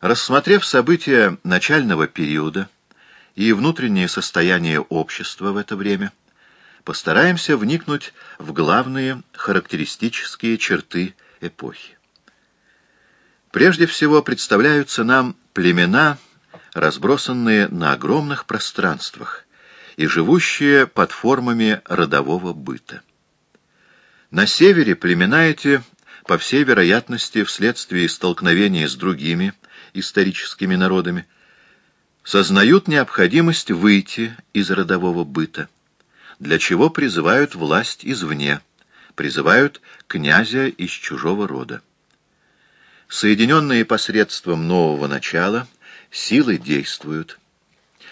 Рассмотрев события начального периода и внутреннее состояние общества в это время, постараемся вникнуть в главные характеристические черты эпохи. Прежде всего представляются нам племена, разбросанные на огромных пространствах и живущие под формами родового быта. На севере племена эти, по всей вероятности, вследствие столкновения с другими историческими народами, сознают необходимость выйти из родового быта, для чего призывают власть извне, призывают князя из чужого рода. Соединенные посредством нового начала, силы действуют.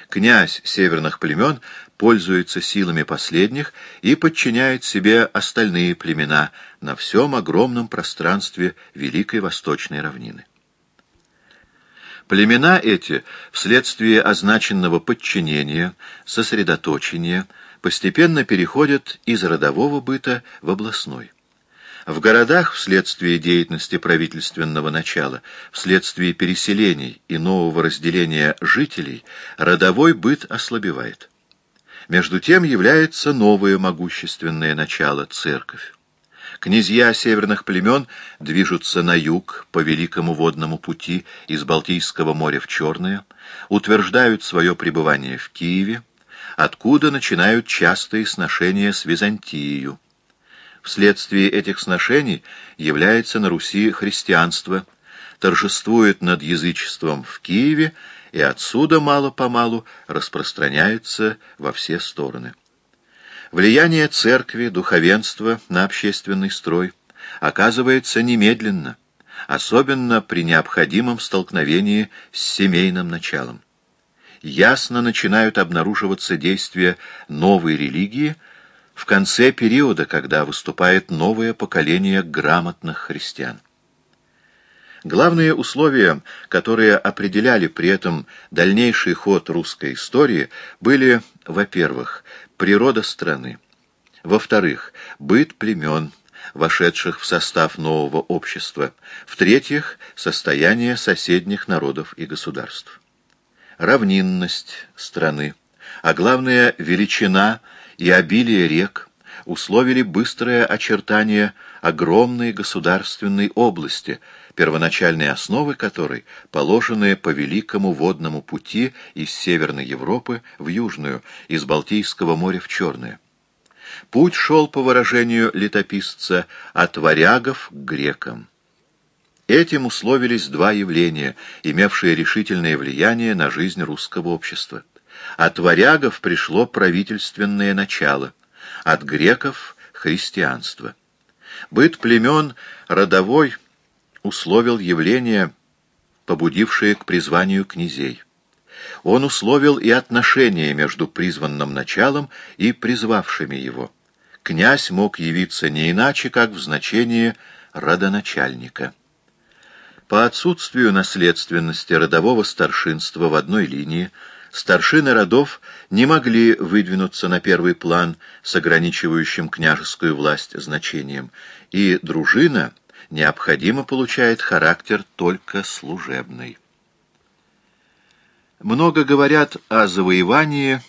Князь северных племен пользуется силами последних и подчиняет себе остальные племена на всем огромном пространстве Великой Восточной равнины. Племена эти, вследствие означенного подчинения, сосредоточения, постепенно переходят из родового быта в областной. В городах вследствие деятельности правительственного начала, вследствие переселений и нового разделения жителей, родовой быт ослабевает. Между тем является новое могущественное начало — церковь. Князья северных племен движутся на юг по великому водному пути из Балтийского моря в Черное, утверждают свое пребывание в Киеве, откуда начинают частые сношения с Византией. Вследствие этих сношений является на Руси христианство, торжествует над язычеством в Киеве и отсюда мало-помалу распространяется во все стороны. Влияние церкви, духовенства на общественный строй оказывается немедленно, особенно при необходимом столкновении с семейным началом. Ясно начинают обнаруживаться действия новой религии в конце периода, когда выступает новое поколение грамотных христиан. Главные условия, которые определяли при этом дальнейший ход русской истории, были, во-первых, природа страны. Во-вторых, быт племен, вошедших в состав нового общества. В-третьих, состояние соседних народов и государств. Равнинность страны, а главное величина и обилие рек условили быстрое очертание огромной государственной области, первоначальные основы которой положены по великому водному пути из Северной Европы в Южную, из Балтийского моря в Черное. Путь шел, по выражению летописца, от варягов к грекам. Этим условились два явления, имевшие решительное влияние на жизнь русского общества. От варягов пришло правительственное начало, от греков — христианство. Быт племен родовой — условил явление, побудившее к призванию князей. Он условил и отношения между призванным началом и призвавшими его. Князь мог явиться не иначе, как в значении родоначальника. По отсутствию наследственности родового старшинства в одной линии, старшины родов не могли выдвинуться на первый план с ограничивающим княжескую власть значением, и дружина — необходимо получает характер только служебный. Много говорят о завоевании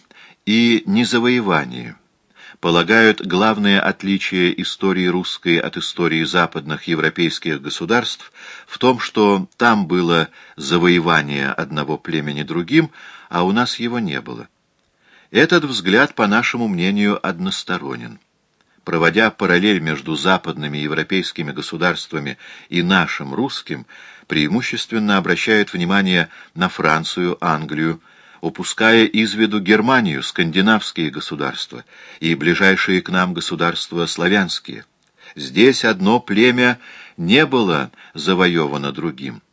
и незавоевании. Полагают главное отличие истории русской от истории западных европейских государств в том, что там было завоевание одного племени другим, а у нас его не было. Этот взгляд, по нашему мнению, односторонен проводя параллель между западными европейскими государствами и нашим русским, преимущественно обращает внимание на Францию, Англию, упуская из виду Германию, скандинавские государства и ближайшие к нам государства славянские. Здесь одно племя не было завоевано другим.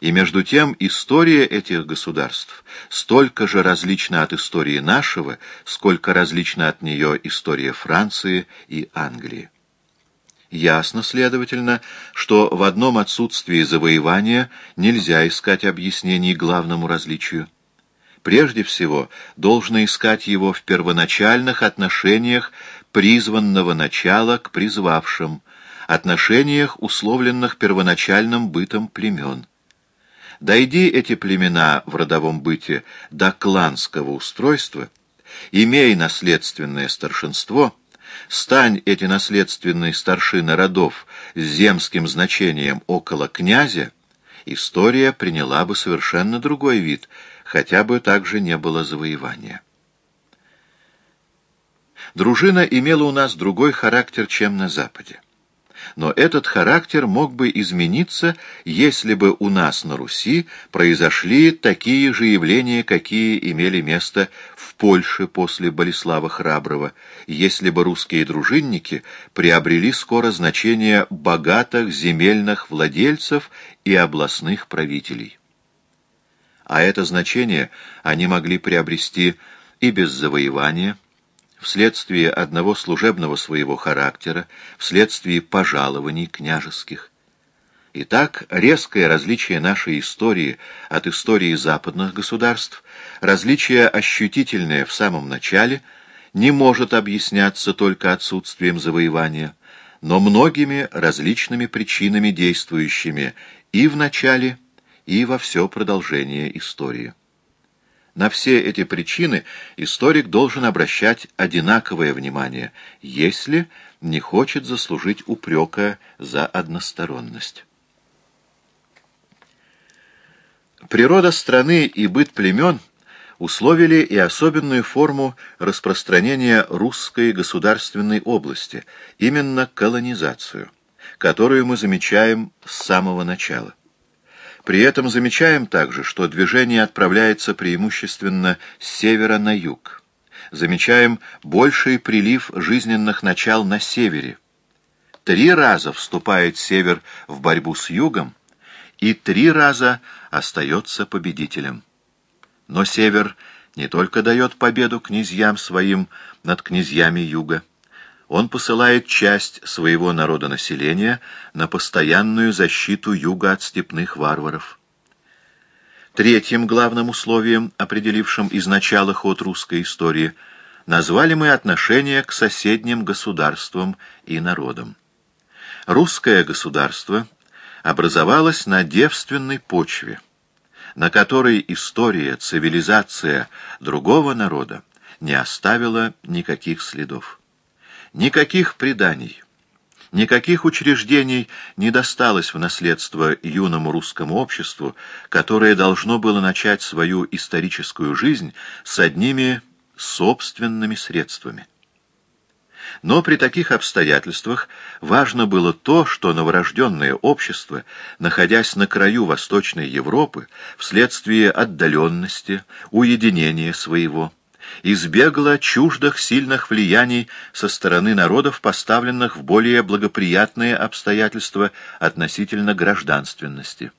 И между тем история этих государств столько же различна от истории нашего, сколько различна от нее история Франции и Англии. Ясно, следовательно, что в одном отсутствии завоевания нельзя искать объяснений главному различию. Прежде всего, должно искать его в первоначальных отношениях призванного начала к призвавшим, отношениях, условленных первоначальным бытом племен. Дойди эти племена в родовом быте до кланского устройства, имей наследственное старшинство, стань эти наследственные старшины родов с земским значением около князя, история приняла бы совершенно другой вид, хотя бы также не было завоевания. Дружина имела у нас другой характер, чем на Западе. Но этот характер мог бы измениться, если бы у нас на Руси произошли такие же явления, какие имели место в Польше после Болеслава Храброго, если бы русские дружинники приобрели скоро значение богатых земельных владельцев и областных правителей. А это значение они могли приобрести и без завоевания, вследствие одного служебного своего характера, вследствие пожалований княжеских. Итак, резкое различие нашей истории от истории западных государств, различие ощутительное в самом начале, не может объясняться только отсутствием завоевания, но многими различными причинами, действующими и в начале, и во все продолжение истории. На все эти причины историк должен обращать одинаковое внимание, если не хочет заслужить упрека за односторонность. Природа страны и быт племен условили и особенную форму распространения русской государственной области, именно колонизацию, которую мы замечаем с самого начала. При этом замечаем также, что движение отправляется преимущественно с севера на юг. Замечаем больший прилив жизненных начал на севере. Три раза вступает север в борьбу с югом, и три раза остается победителем. Но север не только дает победу князьям своим над князьями юга, он посылает часть своего народонаселения на постоянную защиту юга от степных варваров. Третьим главным условием, определившим изначало ход русской истории, назвали мы отношение к соседним государствам и народам. Русское государство образовалось на девственной почве, на которой история, цивилизация другого народа не оставила никаких следов. Никаких преданий, никаких учреждений не досталось в наследство юному русскому обществу, которое должно было начать свою историческую жизнь с одними собственными средствами. Но при таких обстоятельствах важно было то, что новорожденное общество, находясь на краю Восточной Европы, вследствие отдаленности, уединения своего, избегла чуждых сильных влияний со стороны народов, поставленных в более благоприятные обстоятельства относительно гражданственности.